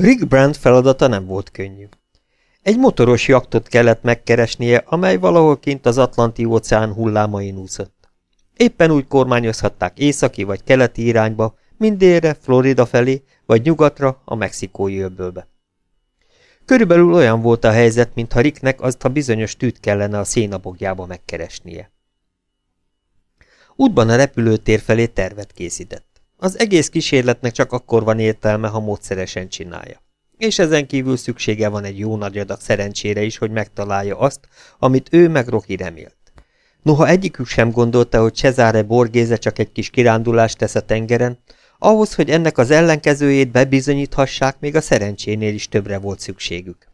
Rick Brand feladata nem volt könnyű. Egy motoros jaktot kellett megkeresnie, amely valahol kint az Atlanti-óceán hullámain úszott. Éppen úgy kormányozhatták északi vagy keleti irányba, mint délre, Florida felé, vagy nyugatra, a mexikói öbölbe. Körülbelül olyan volt a helyzet, mintha Ricknek azt a bizonyos tűt kellene a szénabogjába megkeresnie. Útban a repülőtér felé tervet készített. Az egész kísérletnek csak akkor van értelme, ha módszeresen csinálja. És ezen kívül szüksége van egy jó nagy adag szerencsére is, hogy megtalálja azt, amit ő meg Rocky remélt. Noha egyikük sem gondolta, hogy Cesare Borgéze csak egy kis kirándulást tesz a tengeren, ahhoz, hogy ennek az ellenkezőjét bebizonyíthassák, még a szerencsénél is többre volt szükségük.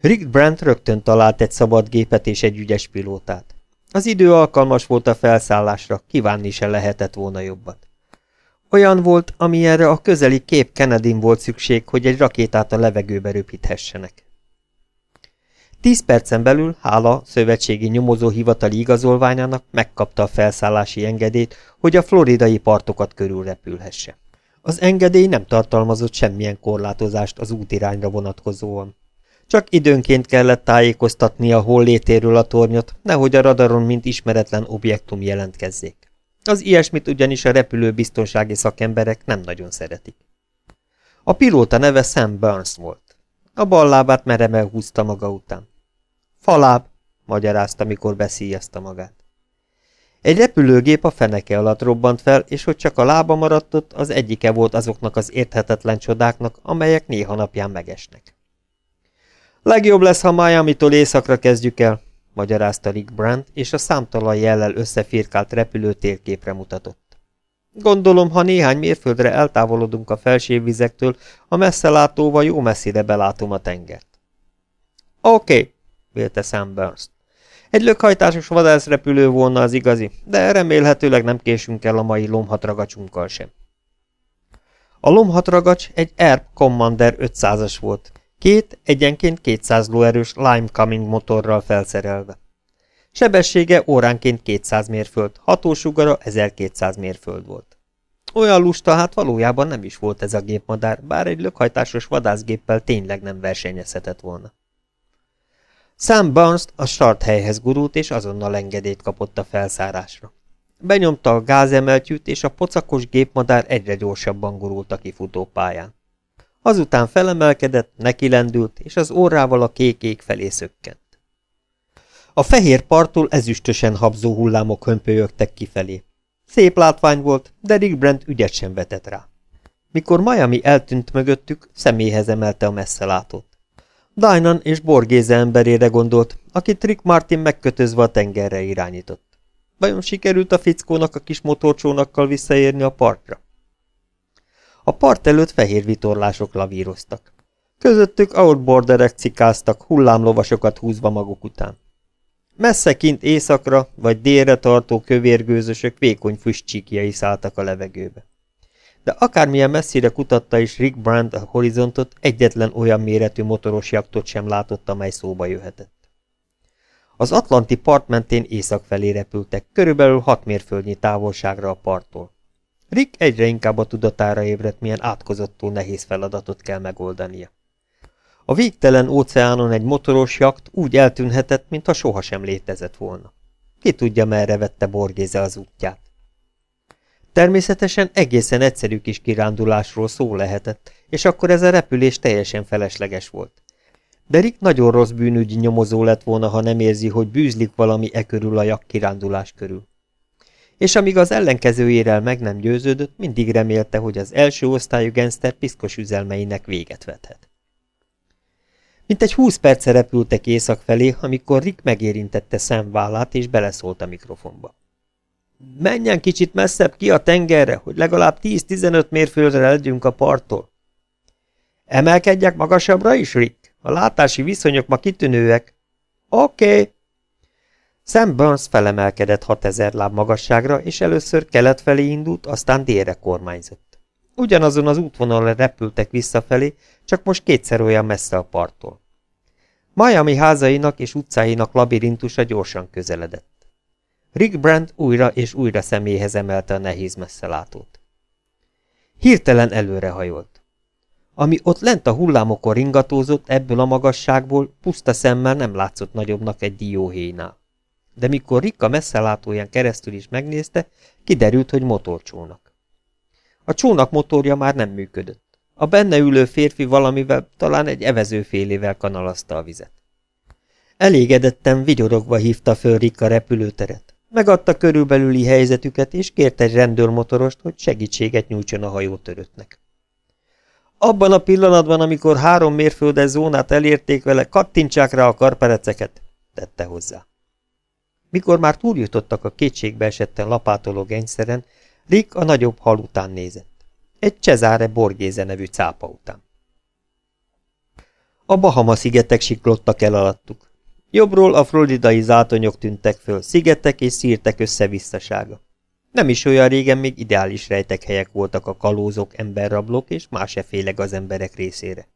Rick Brandt rögtön talált egy szabad gépet és egy ügyes pilótát. Az idő alkalmas volt a felszállásra, kívánni se lehetett volna jobbat. Olyan volt, amilyenre a közeli kép kennedy volt szükség, hogy egy rakétát a levegőbe röpíthessenek. Tíz percen belül, hála szövetségi nyomozóhivatali igazolványának megkapta a felszállási engedélyt, hogy a floridai partokat körül repülhesse. Az engedély nem tartalmazott semmilyen korlátozást az útirányra vonatkozóan. Csak időnként kellett tájékoztatnia hol létéről a tornyot, nehogy a radaron mint ismeretlen objektum jelentkezzék. Az ilyesmit ugyanis a repülő biztonsági szakemberek nem nagyon szeretik. A pilóta neve Sam Burns volt. A bal lábát meremel húzta maga után. Faláb, magyarázta, mikor beszíjezte magát. Egy repülőgép a feneke alatt robbant fel, és hogy csak a lába maradt ott, az egyike volt azoknak az érthetetlen csodáknak, amelyek néha napján megesnek. Legjobb lesz, ha Miami-tól északra kezdjük el, magyarázta Rick Brandt, és a számtalan jellel összefirkált repülő térképre mutatott. Gondolom, ha néhány mérföldre eltávolodunk a felségvizektől, a messzelátóval jó messzire belátom a tengert. Oké, okay, vélte Sam Burns. Egy lökhajtásos vadászrepülő volna az igazi, de remélhetőleg nem késünk el a mai lomhatragacsunkkal sem. A lomhatragacs egy Air Commander 500-as volt, Két egyenként 200 lóerős Lime Coming motorral felszerelve. Sebessége óránként 200 mérföld, hatósugara 1200 mérföld volt. Olyan lusta hát valójában nem is volt ez a gépmadár, bár egy lökhajtásos vadászgéppel tényleg nem versenyezhetett volna. Sam Barnes a start helyhez gurult, és azonnal engedélyt kapott a felszárásra. Benyomta a gázemeltyűt, és a pocakos gépmadár egyre gyorsabban gurult a kifutópályán. Azután felemelkedett, nekilendült, és az orrával a kék ég felé szökkent. A fehér parttól ezüstösen habzó hullámok hömpölyögtek kifelé. Szép látvány volt, de Rick Brent ügyet sem vetett rá. Mikor Miami eltűnt mögöttük, személyhez emelte a messzelátót. Dynan és Borgéze emberére gondolt, akit Rick Martin megkötözve a tengerre irányított. Vajon sikerült a fickónak a kis motorcsónakkal visszaérni a partra? A part előtt fehér vitorlások lavíroztak. Közöttük outboarderek cikáztak, hullámlovasokat húzva maguk után. Messze kint északra vagy délre tartó kövérgőzösök vékony füstcsíkjai szálltak a levegőbe. De akármilyen messzire kutatta is Rick Brand a horizontot, egyetlen olyan méretű motoros jaktot sem látott, amely szóba jöhetett. Az Atlanti part mentén észak felé repültek, körülbelül hat mérföldnyi távolságra a parttól. Rick egyre inkább a tudatára ébredt, milyen átkozottul nehéz feladatot kell megoldania. A végtelen óceánon egy motoros jakt úgy eltűnhetett, mintha sohasem létezett volna. Ki tudja, merre vette Borgéze az útját. Természetesen egészen egyszerű kis kirándulásról szó lehetett, és akkor ez a repülés teljesen felesleges volt. De Rick nagyon rossz bűnügyi nyomozó lett volna, ha nem érzi, hogy bűzlik valami e körül a jak kirándulás körül és amíg az ellenkezőjével meg nem győződött, mindig remélte, hogy az első osztályú genszter piszkos üzelmeinek véget vethet. Mint egy húsz perce repültek észak felé, amikor Rick megérintette szemvállát és beleszólt a mikrofonba. Menjen kicsit messzebb ki a tengerre, hogy legalább 10-15 mérföldre legyünk a parttól. Emelkedjek magasabbra is, Rick? A látási viszonyok ma kitűnőek. Oké, okay. Sam Burns felemelkedett 6000 láb magasságra, és először kelet felé indult, aztán délre kormányzott. Ugyanazon az útvonalon repültek visszafelé, csak most kétszer olyan messze a parttól. Miami házainak és utcáinak labirintusa gyorsan közeledett. Rick Brand újra és újra személyhez emelte a nehéz messzelátót. Hirtelen előrehajolt. Ami ott lent a hullámokon ringatózott, ebből a magasságból puszta szemmel nem látszott nagyobbnak egy dióhéjnál. De mikor Rikka messzelátóján keresztül is megnézte, kiderült, hogy motorcsónak. A csónak motorja már nem működött. A benne ülő férfi valamivel, talán egy evezőfélével kanalazta a vizet. Elégedetten vigyorogva hívta föl Rikka repülőteret. Megadta körülbelüli helyzetüket, és kért egy rendőrmotorost, hogy segítséget nyújtson a hajótöröttnek. Abban a pillanatban, amikor három mérföldes zónát elérték vele, kattintsák rá a karpereceket, tette hozzá. Mikor már túljutottak a kétségbe esetten lapátoló genyszeren, Rick a nagyobb hal után nézett. Egy Cesare Borgéze nevű cápa után. A Bahama-szigetek siklottak el alattuk. Jobbról a floridai zátonyok tűntek föl, szigetek és szírtek összevisszasága. Nem is olyan régen még ideális rejtekhelyek voltak a kalózok, emberrablók és más féleg az emberek részére.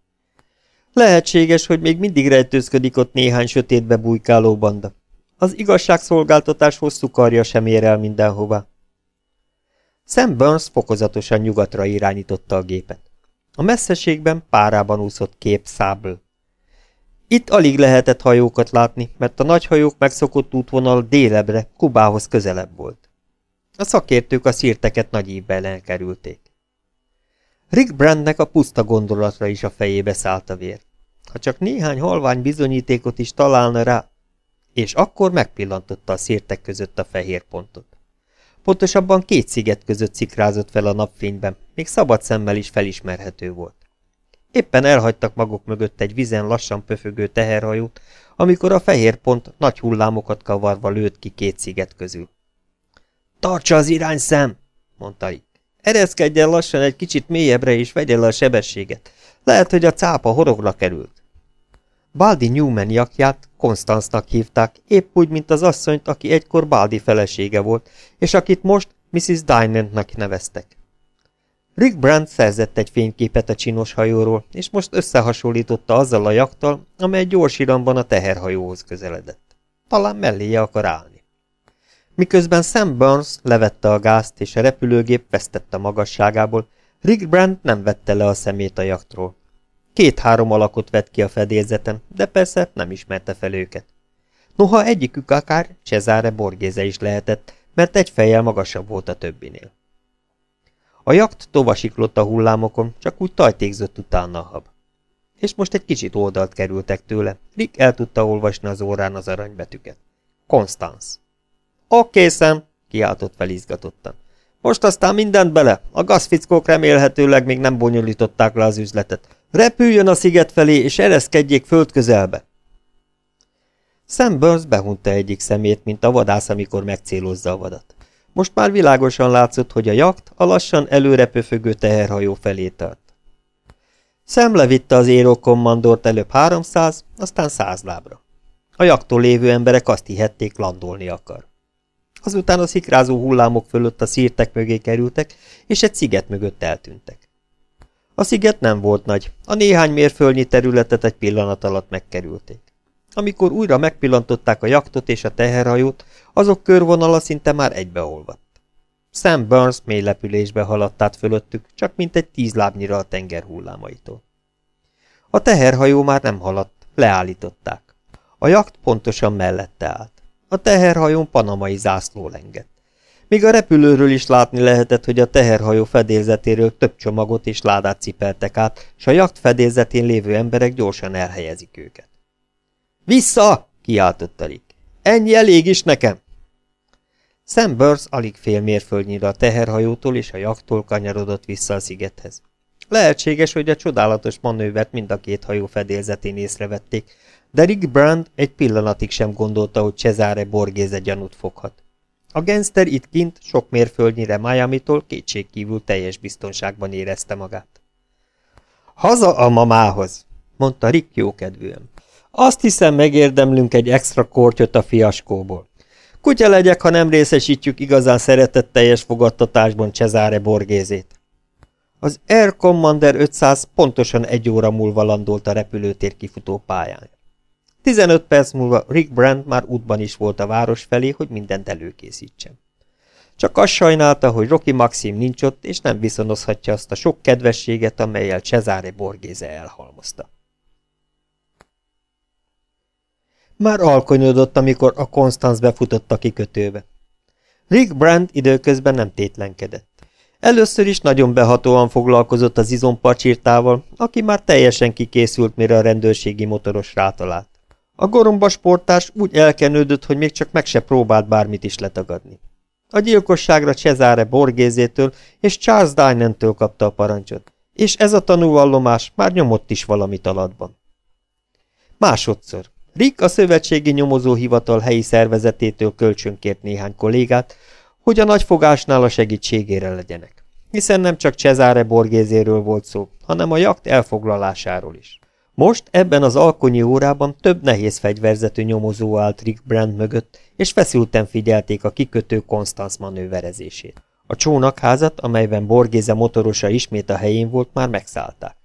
Lehetséges, hogy még mindig rejtőzködik ott néhány sötétbe bujkáló banda. Az igazságszolgáltatás hosszú karja sem ér el mindenhova. Sam Burns fokozatosan nyugatra irányította a gépet. A messzeségben párában úszott kép szábl. Itt alig lehetett hajókat látni, mert a nagy hajók megszokott útvonal délebre, Kubához közelebb volt. A szakértők a szírteket nagy ívben elkerülték. Rick Brandnek a puszta gondolatra is a fejébe szállt a vér. Ha csak néhány halvány bizonyítékot is találna rá, és akkor megpillantotta a szírtek között a fehér pontot. Pontosabban két sziget között szikrázott fel a napfényben, még szabad szemmel is felismerhető volt. Éppen elhagytak maguk mögött egy vizen lassan pöfögő teherhajót, amikor a fehér pont nagy hullámokat kavarva lőtt ki két sziget közül. Tartsa az irányszem, mondta Rick. Ereszkedjen lassan egy kicsit mélyebbre és vegye le a sebességet. Lehet, hogy a cápa horogla került. Baldi Newman jakját Konstanznak hívták, épp úgy, mint az asszonyt, aki egykor Baldi felesége volt, és akit most Mrs. Dynantnak neveztek. Rick Brandt szerzett egy fényképet a csinos hajóról, és most összehasonlította azzal a jaktal, amely gyors iramban a teherhajóhoz közeledett. Talán melléje akar állni. Miközben Sam Burns levette a gázt, és a repülőgép vesztette magasságából, Rick Brandt nem vette le a szemét a jaktról. Két-három alakot vett ki a fedélzeten, de persze nem ismerte fel őket. Noha egyikük akár Cesare Borgéze is lehetett, mert egy fejjel magasabb volt a többinél. A jakt tovasiklott a hullámokon, csak úgy tajtékzott utána a hab. És most egy kicsit oldalt kerültek tőle, Rick el tudta olvasni az órán az aranybetüket. Konstanz. Oké, szem, kiáltott fel izgatottan. Most aztán mindent bele, a gazfickók remélhetőleg még nem bonyolították le az üzletet. Repüljön a sziget felé, és ereszkedjék földközelbe. Sam Burns behunta egyik szemét, mint a vadász, amikor megcélozza a vadat. Most már világosan látszott, hogy a jakt a lassan előrepöfögő teherhajó felé tart. Sam levitte az érokommandort előbb 300, aztán 100 lábra. A jaktól lévő emberek azt hihették, landolni akar. Azután a szikrázó hullámok fölött a szírtek mögé kerültek, és egy sziget mögött eltűntek. A sziget nem volt nagy, a néhány mérföldnyi területet egy pillanat alatt megkerülték. Amikor újra megpillantották a jaktot és a teherhajót, azok körvonala szinte már egybeolvadt. Sam Burns mély lepülésbe haladt át fölöttük, csak mint egy tíz lábnyira a tenger hullámaitól. A teherhajó már nem haladt, leállították. A jakt pontosan mellette állt. A teherhajón panamai zászló lengett. Míg a repülőről is látni lehetett, hogy a teherhajó fedélzetéről több csomagot és ládát cipeltek át, s a jakt fedélzetén lévő emberek gyorsan elhelyezik őket. Vissza! kiáltotta Rick. Ennyi elég is nekem! Sam Burns alig fél mérföldnyire a teherhajótól és a jaktól kanyarodott vissza a szigethez. Lehetséges, hogy a csodálatos manővert mind a két hajó fedélzetén észrevették, de Rick Brand egy pillanatig sem gondolta, hogy Cesare Borgéze gyanút foghat. A gangster itt kint, sok mérföldnyire Miami-tól kétségkívül teljes biztonságban érezte magát. Haza a mamához, mondta Rick jókedvűen. Azt hiszem megérdemlünk egy extra kortyot a fiaskóból. Kutya legyek, ha nem részesítjük igazán szeretetteljes fogadtatásban Cesare Borgézét. Az Air Commander 500 pontosan egy óra múlva landolt a repülőtér kifutó pályán. 15 perc múlva Rick Brand már útban is volt a város felé, hogy mindent előkészítsen. Csak azt sajnálta, hogy Rocky Maxim nincs ott, és nem viszonozhatja azt a sok kedvességet, amelyel Cesare Borgéze elhalmozta. Már alkonyodott, amikor a Constance befutott a kikötőbe. Rick Brand időközben nem tétlenkedett. Először is nagyon behatóan foglalkozott az izomparcsírtával, aki már teljesen kikészült, mire a rendőrségi motoros rátalált. A goromba sportás úgy elkenődött, hogy még csak meg se próbált bármit is letagadni. A gyilkosságra Cesare Borgézétől és Charles Dynantől kapta a parancsot, és ez a tanúvallomás már nyomott is valamit alatban. Másodszor. Rick a szövetségi nyomozóhivatal helyi szervezetétől kölcsönkért néhány kollégát, hogy a nagyfogásnál a segítségére legyenek. Hiszen nem csak Cesare Borgézéről volt szó, hanem a jakt elfoglalásáról is. Most ebben az alkonyi órában több nehéz fegyverzetű nyomozó állt Rick Brand mögött, és feszülten figyelték a kikötő Konstanz manőverezését. A csónakházat, amelyben Borgéze motorosa ismét a helyén volt, már megszállták.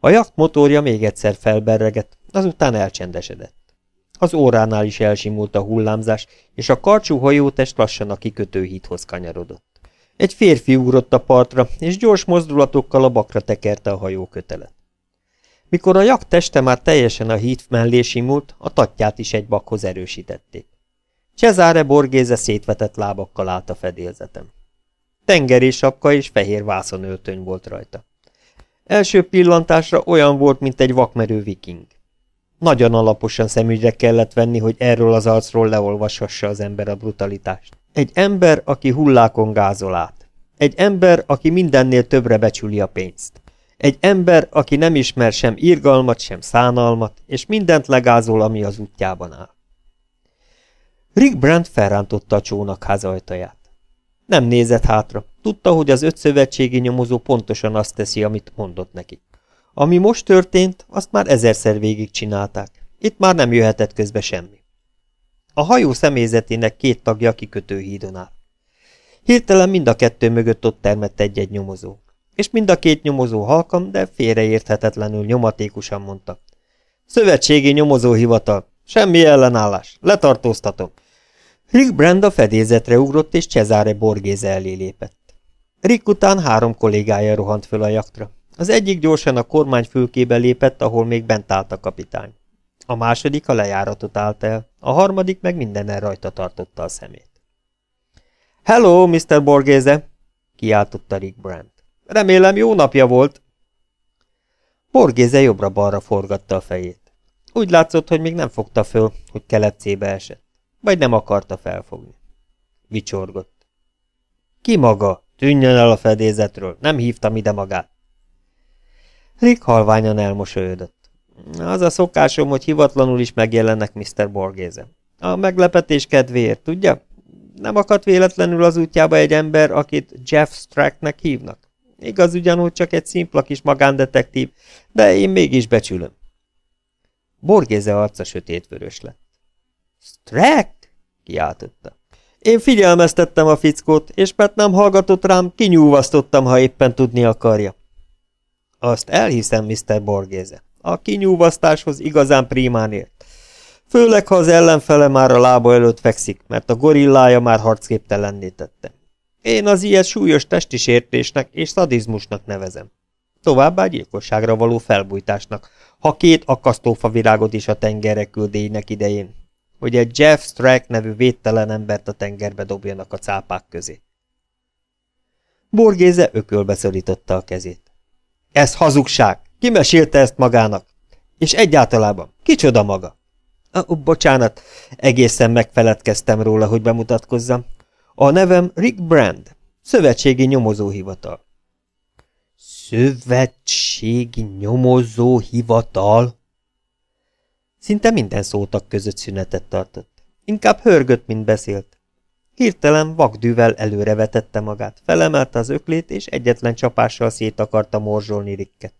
A jakt motorja még egyszer felberregett, azután elcsendesedett. Az óránál is elsimult a hullámzás, és a karcsú hajótest lassan a kikötőhídhoz kanyarodott. Egy férfi ugrott a partra, és gyors mozdulatokkal a bakra tekerte a hajókötelet. Mikor a jak teste már teljesen a híd mellé simult, a tatját is egy bakhoz erősítették. Cesare Borgéze szétvetett lábakkal állt a fedélzetem. Tengeri sapka és fehér vászonöltöny volt rajta. Első pillantásra olyan volt, mint egy vakmerő viking. Nagyon alaposan szemügyre kellett venni, hogy erről az arcról leolvashassa az ember a brutalitást. Egy ember, aki hullákon gázol át. Egy ember, aki mindennél többre becsüli a pénzt. Egy ember, aki nem ismer sem irgalmat, sem szánalmat, és mindent legázol, ami az útjában áll. Rick Brandt felrántotta a csónakház ajtaját. Nem nézett hátra. Tudta, hogy az öt szövetségi nyomozó pontosan azt teszi, amit mondott neki. Ami most történt, azt már ezerszer végig csinálták. Itt már nem jöhetett közbe semmi. A hajó személyzetének két tagja kikötő hídon áll. Hirtelen mind a kettő mögött ott termett egy-egy nyomozó. És mind a két nyomozó halkam, de félreérthetetlenül nyomatékusan mondta. Szövetségi nyomozóhivatal. Semmi ellenállás. Letartóztatom. Rick Brand a fedézetre ugrott, és Cesare Borgéze elé lépett. Rick után három kollégája rohant föl a jaktra. Az egyik gyorsan a kormány fülkébe lépett, ahol még bent állt a kapitány. A második a lejáratot állt el, a harmadik meg mindenen rajta tartotta a szemét. Hello, Mr. Borgéze! kiáltotta Rick Brand. Remélem jó napja volt. Borgéze jobbra-balra forgatta a fejét. Úgy látszott, hogy még nem fogta föl, hogy kelepcébe esett. Vagy nem akarta felfogni. Vicsorgott. Ki maga? Tűnjön el a fedézetről, nem hívtam ide magát. Rick halványan elmosolyodott. Az a szokásom, hogy hivatlanul is megjelennek Mr. Borgéze. A meglepetés kedvéért, tudja? Nem akadt véletlenül az útjába egy ember, akit Jeff Stracknek hívnak? Igaz ugyanúgy csak egy szimpla kis magándetektív, de én mégis becsülöm. Borgéze arca sötétvörös lett. Strack? kiáltotta. Én figyelmeztettem a fickót, és mert nem hallgatott rám, kinyúvasztottam, ha éppen tudni akarja. Azt elhiszem, Mr. Borgéze. A kinyúvasztáshoz igazán prímán ért. Főleg, ha az ellenfele már a lába előtt fekszik, mert a gorillája már harcképtelenné tette. Én az ilyet súlyos testi sértésnek és szadizmusnak nevezem. Továbbá gyilkosságra való felbújtásnak, ha két akasztófa virágot is a tengerre küldének idején, hogy egy Jeff Strack nevű védtelen embert a tengerbe dobjanak a cápák közé. Borgéze ökölbe szorította a kezét. Ez hazugság! Ki mesélte ezt magának? És egyáltalában, kicsoda maga? A, bocsánat, egészen megfeledkeztem róla, hogy bemutatkozzam. A nevem Rick Brand, Szövetségi Nyomozóhivatal. Szövetségi Nyomozóhivatal? Szinte minden szótak között szünetet tartott. Inkább hörgött, mint beszélt. Hirtelen vakdűvel előrevetette magát, felemelte az öklét, és egyetlen csapással szét akarta morzsolni Ricket.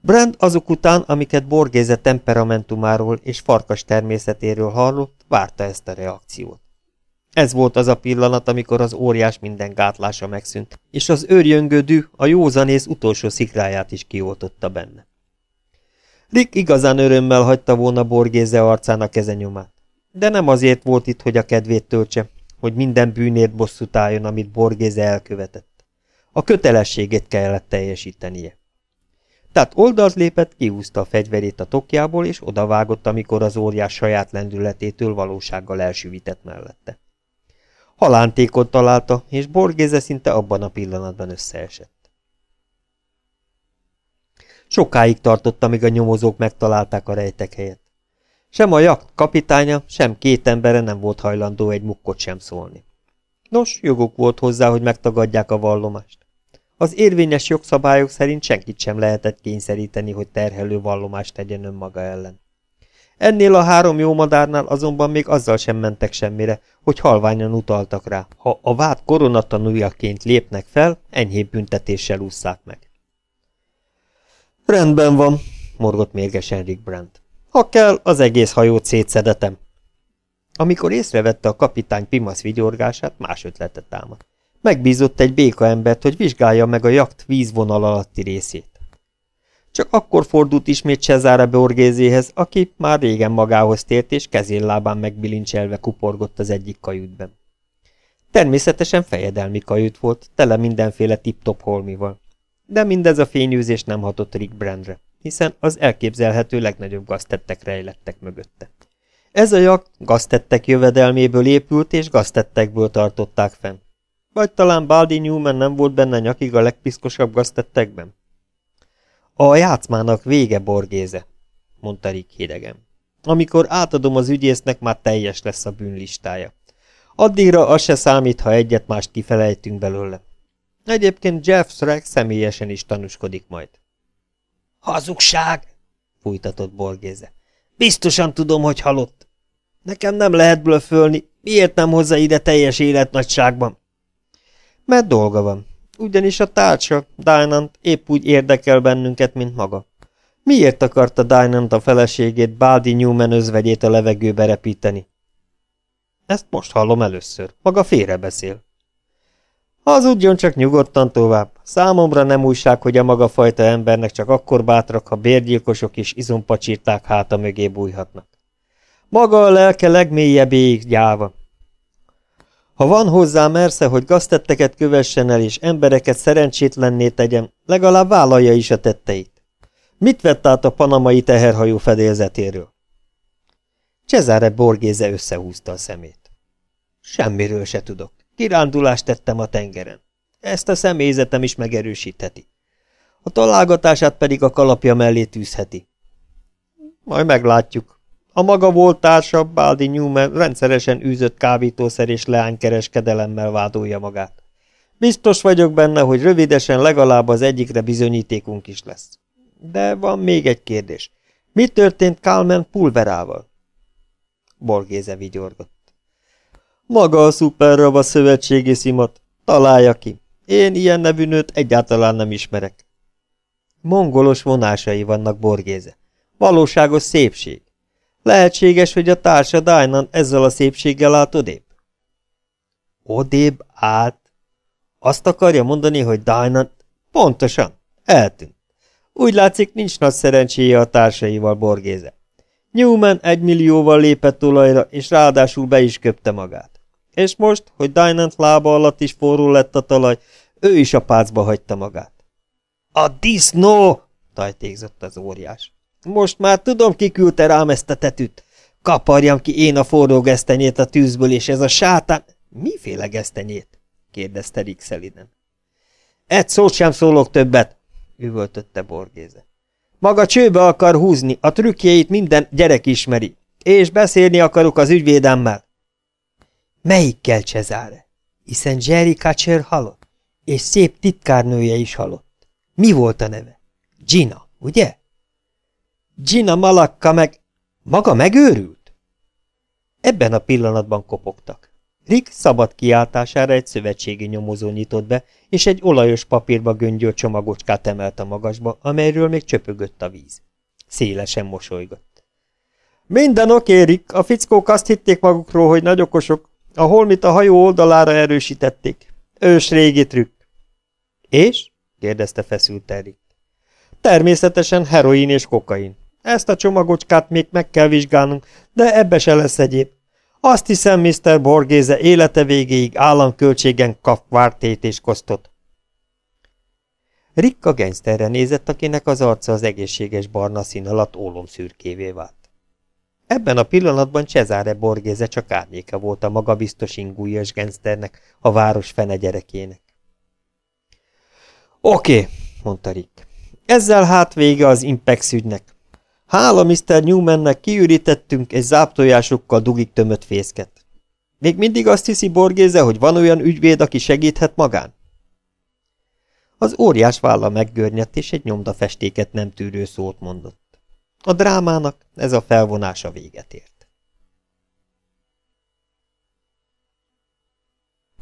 Brand azok után, amiket Borgéze temperamentumáról és farkas természetéről hallott, várta ezt a reakciót. Ez volt az a pillanat, amikor az óriás minden gátlása megszűnt, és az őrjöngő a józanész utolsó szikráját is kioltotta benne. Rick igazán örömmel hagyta volna Borgéze arcán a kezenyomát. De nem azért volt itt, hogy a kedvét töltse, hogy minden bűnért bosszút álljon, amit Borgéze elkövetett. A kötelességét kellett teljesítenie. Tehát oldalt lépett, kihúzta a fegyverét a tokjából, és odavágott, amikor az óriás saját lendületétől valósággal elsüvített mellette. Halántékot találta, és Borgéze szinte abban a pillanatban összeesett. Sokáig tartott, amíg a nyomozók megtalálták a rejtek helyet. Sem a jakt kapitánya, sem két embere nem volt hajlandó egy mukkot sem szólni. Nos, joguk volt hozzá, hogy megtagadják a vallomást. Az érvényes jogszabályok szerint senkit sem lehetett kényszeríteni, hogy terhelő vallomást tegyen önmaga ellen. Ennél a három jó madárnál azonban még azzal sem mentek semmire, hogy halványan utaltak rá. Ha a vád koronatanújaként lépnek fel, enyhébb büntetéssel ússzák meg. Rendben van, morgott mérgesen Rick Brandt. Ha kell, az egész hajót szétszedetem. Amikor észrevette a kapitány Pimasz vigyorgását, más ötletet támadt. Megbízott egy béka embert, hogy vizsgálja meg a jakt vízvonal alatti részét. Csak akkor fordult ismét Cezare Borgézéhez, aki már régen magához tért, és kezén-lábán megbilincselve kuporgott az egyik kajütben. Természetesen fejedelmi kajüt volt, tele mindenféle tip-top holmival. De mindez a fényűzés nem hatott Rick Brandre, hiszen az elképzelhető legnagyobb gaztettek rejlettek mögötte. Ez a jak gaztettek jövedelméből épült, és gaztettekből tartották fenn. Vagy talán Baldi Newman nem volt benne nyakig a legpiszkosabb gaztettekben? A játszmának vége, Borgéze, mondta Rick hidegen. Amikor átadom az ügyésznek, már teljes lesz a bűnlistája. Addigra az se számít, ha egyet mást kifelejtünk belőle. Egyébként Jeff Shrek személyesen is tanúskodik majd. Hazugság! fújtatott Borgéze. Biztosan tudom, hogy halott. Nekem nem lehet blöfölni, miért nem hozza ide teljes életnagyságban? Mert dolga van. Ugyanis a társa, Dynant épp úgy érdekel bennünket, mint maga. Miért akarta Dynant a feleségét, Baldi Newman özvegyét a levegőbe repíteni? Ezt most hallom először. Maga félrebeszél. Hazudjon csak nyugodtan tovább. Számomra nem újság, hogy a maga fajta embernek csak akkor bátrak, ha bérgyilkosok és izompacsírták háta mögé bújhatnak. Maga a lelke legmélyebbéig gyáva. Ha van hozzá mersze, hogy gaztetteket kövessen el és embereket szerencsétlenné tegyen, legalább vállalja is a tetteit. Mit vett át a panamai teherhajó fedélzetéről? Cesare Borgéze összehúzta a szemét. Semmiről se tudok. Kirándulást tettem a tengeren. Ezt a személyzetem is megerősítheti. A találgatását pedig a kalapja mellé tűzheti. Majd meglátjuk. A maga volt társa, Baldi Newman rendszeresen űzött kábítószer és leánykereskedelemmel vádolja magát. Biztos vagyok benne, hogy rövidesen legalább az egyikre bizonyítékunk is lesz. De van még egy kérdés. Mi történt Kalmen pulverával? Borgéze vigyorgott. Maga a szuperrava szövetségi szimat. Találja ki. Én ilyen nevű nőt egyáltalán nem ismerek. Mongolos vonásai vannak, Borgéze. Valóságos szépség. Lehetséges, hogy a társa Dainan ezzel a szépséggel állt odébb? Odébb állt? Azt akarja mondani, hogy Dainan... Pontosan. Eltűnt. Úgy látszik, nincs nagy szerencséje a társaival, Borgéze. Newman egy millióval lépett olajra, és ráadásul be is köpte magát. És most, hogy Dynant lába alatt is forró lett a talaj, ő is a pácba hagyta magát. A disznó! tajtékzott az óriás. Most már tudom, ki küldte rám ezt a tetűt. Kaparjam ki én a forró gesztenyét a tűzből, és ez a sátán... Miféle gesztenyét? kérdezte Rick szeliden. Egy szót sem szólok többet, üvöltötte Borgéze. Maga csőbe akar húzni, a trükkjeit minden gyerek ismeri, és beszélni akarok az ügyvédemmel. Melyikkel, Cezáre? Hiszen Jerry Kacser halott, és szép titkárnője is halott. Mi volt a neve? Gina, ugye? Gina Malakka meg... Maga megőrült? Ebben a pillanatban kopogtak. Rick szabad kiáltására egy szövetségi nyomozó nyitott be, és egy olajos papírba göngyölt csomagocskát emelt a magasba, amelyről még csöpögött a víz. Szélesen mosolygott. Minden oké, Rick, a fickók azt hitték magukról, hogy nagy okosok. A holmit a hajó oldalára erősítették. Ős régi trükk. És? kérdezte feszült Rick. Természetesen heroin és kokain. Ezt a csomagocskát még meg kell vizsgálnunk, de ebbe se lesz egyéb. Azt hiszem, Mr. Borgéze élete végéig államköltségen kap vártét és kosztot. Rikka gengszterre nézett, akinek az arca az egészséges barna szín alatt ólomszürkévé vált. Ebben a pillanatban Cesare Borgéze csak árnyéka volt a magabiztos ingújas gengszternek, a város fene gyerekének. Oké, mondta Rick. Ezzel hát vége az Impex ügynek. Hála Mr. Newmannek kiürítettünk egy záptojásokkal dugik tömött fészket. Még mindig azt hiszi Borgéze, hogy van olyan ügyvéd, aki segíthet magán? Az óriás válla meggörnyedt, és egy nyomdafestéket nem tűrő szót mondott. A drámának ez a felvonása véget ért.